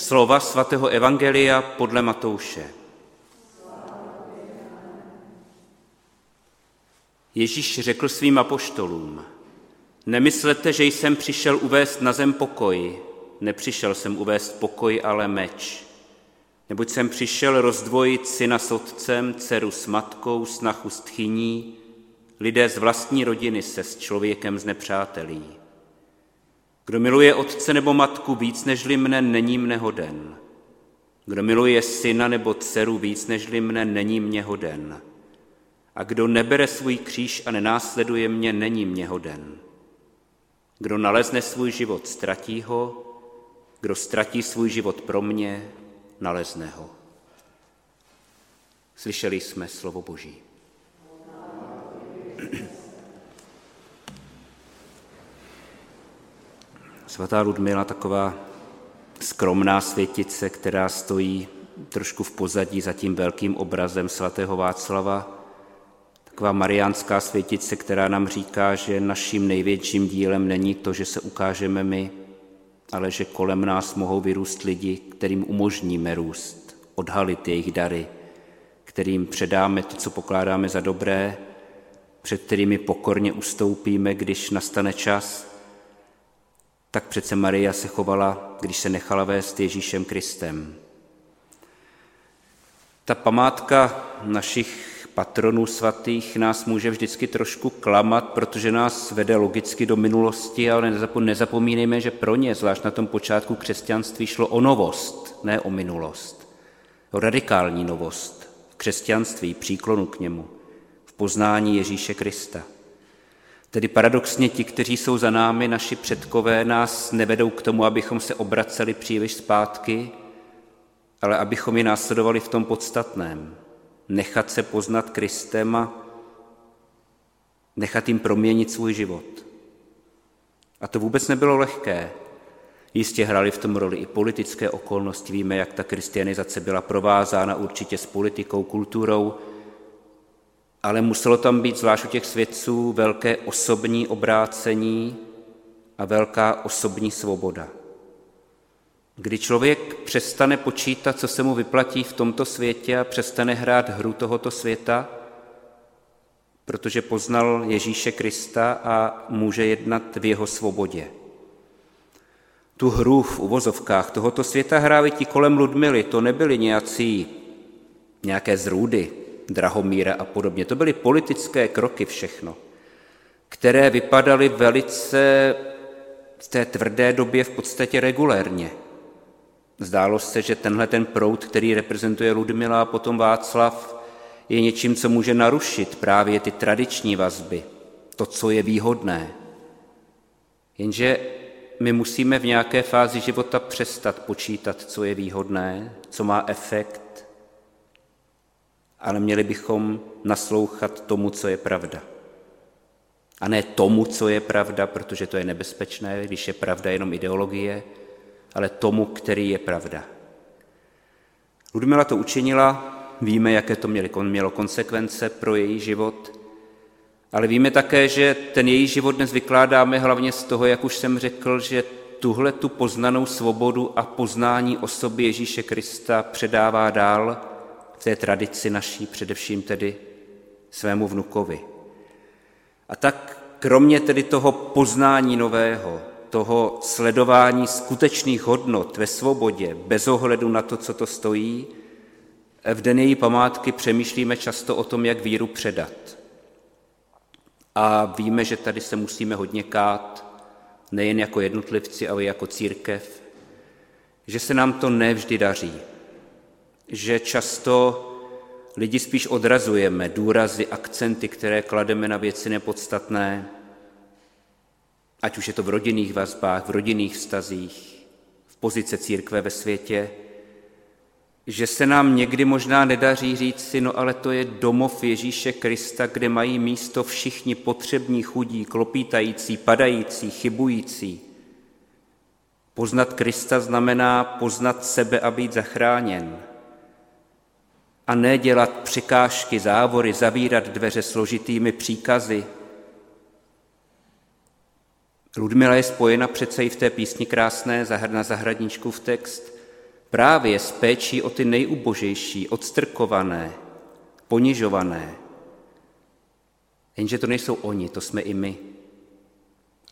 Slova svatého Evangelia podle Matouše. Ježíš řekl svým apoštolům, nemyslete, že jsem přišel uvést na zem pokoj, nepřišel jsem uvést pokoj, ale meč. Neboť jsem přišel rozdvojit syna s otcem, dceru s matkou, snachu s tchyní, lidé z vlastní rodiny se s člověkem z nepřátelí. Kdo miluje otce nebo matku víc nežli mne, není mne hoden. Kdo miluje syna nebo dceru víc nežli mne, není mě hoden. A kdo nebere svůj kříž a nenásleduje mě, není mě hoden. Kdo nalezne svůj život, ztratí ho, kdo ztratí svůj život pro mě, nalezne ho. Slyšeli jsme slovo Boží. Svatá Ludmila, taková skromná světice, která stojí trošku v pozadí za tím velkým obrazem svatého Václava, taková mariánská světice, která nám říká, že naším největším dílem není to, že se ukážeme my, ale že kolem nás mohou vyrůst lidi, kterým umožníme růst, odhalit jejich dary, kterým předáme to, co pokládáme za dobré, před kterými pokorně ustoupíme, když nastane čas. Tak přece Maria se chovala, když se nechala vést Ježíšem Kristem. Ta památka našich patronů svatých nás může vždycky trošku klamat, protože nás vede logicky do minulosti, ale nezapomínejme, že pro ně, zvlášť na tom počátku křesťanství, šlo o novost, ne o minulost. O radikální novost v křesťanství, příklonu k němu, v poznání Ježíše Krista. Tedy paradoxně ti, kteří jsou za námi, naši předkové, nás nevedou k tomu, abychom se obraceli příliš zpátky, ale abychom ji následovali v tom podstatném, nechat se poznat Kristem a nechat jim proměnit svůj život. A to vůbec nebylo lehké. Jistě hráli v tom roli i politické okolnosti. Víme, jak ta kristianizace byla provázána určitě s politikou, kulturou, ale muselo tam být zvlášť u těch svědců velké osobní obrácení a velká osobní svoboda. Kdy člověk přestane počítat, co se mu vyplatí v tomto světě a přestane hrát hru tohoto světa, protože poznal Ježíše Krista a může jednat v jeho svobodě. Tu hru v uvozovkách tohoto světa hráli ti kolem Ludmily, to nebyli nějací nějaké zrůdy, Drahomíra a podobně. To byly politické kroky všechno, které vypadaly velice v té tvrdé době v podstatě regulérně. Zdálo se, že tenhle ten proud, který reprezentuje Ludmila a potom Václav, je něčím, co může narušit právě ty tradiční vazby, to, co je výhodné. Jenže my musíme v nějaké fázi života přestat počítat, co je výhodné, co má efekt, ale měli bychom naslouchat tomu, co je pravda. A ne tomu, co je pravda, protože to je nebezpečné, když je pravda jenom ideologie, ale tomu, který je pravda. Ludmila to učinila, víme, jaké to mělo konsekvence pro její život, ale víme také, že ten její život dnes vykládáme hlavně z toho, jak už jsem řekl, že tuhle tu poznanou svobodu a poznání osoby Ježíše Krista předává dál v té tradici naší, především tedy svému vnukovi. A tak kromě tedy toho poznání nového, toho sledování skutečných hodnot ve svobodě, bez ohledu na to, co to stojí, v den její památky přemýšlíme často o tom, jak víru předat. A víme, že tady se musíme hodně kát, nejen jako jednotlivci, ale jako církev, že se nám to nevždy daří, že často lidi spíš odrazujeme důrazy, akcenty, které klademe na věci nepodstatné, ať už je to v rodinných vazbách, v rodinných vztazích, v pozice církve ve světě, že se nám někdy možná nedaří říct si, no ale to je domov Ježíše Krista, kde mají místo všichni potřební, chudí, klopítající, padající, chybující. Poznat Krista znamená poznat sebe a být zachráněn. A ne dělat překážky, závory, zavírat dveře složitými příkazy, Ludmila je spojena přece i v té písni krásné na zahradničku v text právě s péčí o ty nejubožejší, odstrkované, ponižované. Jenže to nejsou oni, to jsme i my.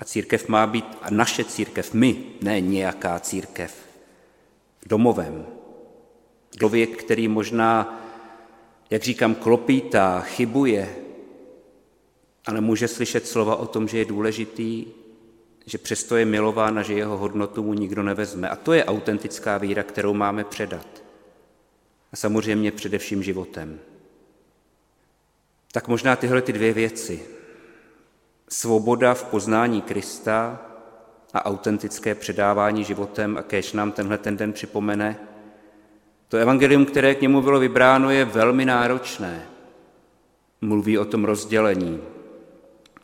A církev má být, a naše církev, my, ne nějaká církev, domovem. Člověk, který možná, jak říkám, klopítá, chybuje, ale může slyšet slova o tom, že je důležitý, že přesto je milován a že jeho hodnotu mu nikdo nevezme. A to je autentická víra, kterou máme předat. A samozřejmě především životem. Tak možná tyhle ty dvě věci. Svoboda v poznání Krista a autentické předávání životem, a kéž nám tenhle ten den připomene, to evangelium, které k němu bylo vybráno, je velmi náročné. Mluví o tom rozdělení,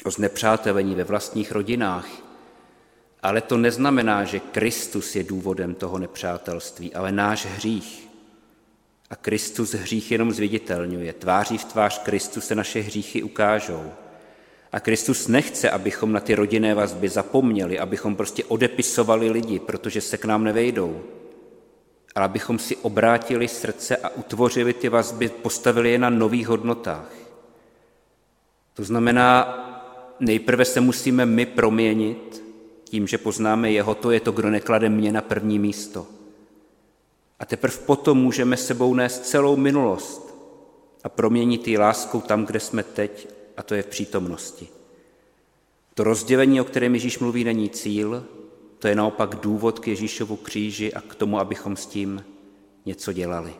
o znepřátelení ve vlastních rodinách, ale to neznamená, že Kristus je důvodem toho nepřátelství, ale náš hřích. A Kristus hřích jenom zviditelňuje. Tváří v tvář Kristu se naše hříchy ukážou. A Kristus nechce, abychom na ty rodinné vazby zapomněli, abychom prostě odepisovali lidi, protože se k nám nevejdou. Ale abychom si obrátili srdce a utvořili ty vazby, postavili je na nových hodnotách. To znamená, nejprve se musíme my proměnit tím, že poznáme jeho, to je to, kdo neklade mě na první místo. A teprve potom můžeme sebou nést celou minulost a proměnit ji láskou tam, kde jsme teď, a to je v přítomnosti. To rozdělení, o kterém Ježíš mluví, není cíl, to je naopak důvod k Ježíšovu kříži a k tomu, abychom s tím něco dělali.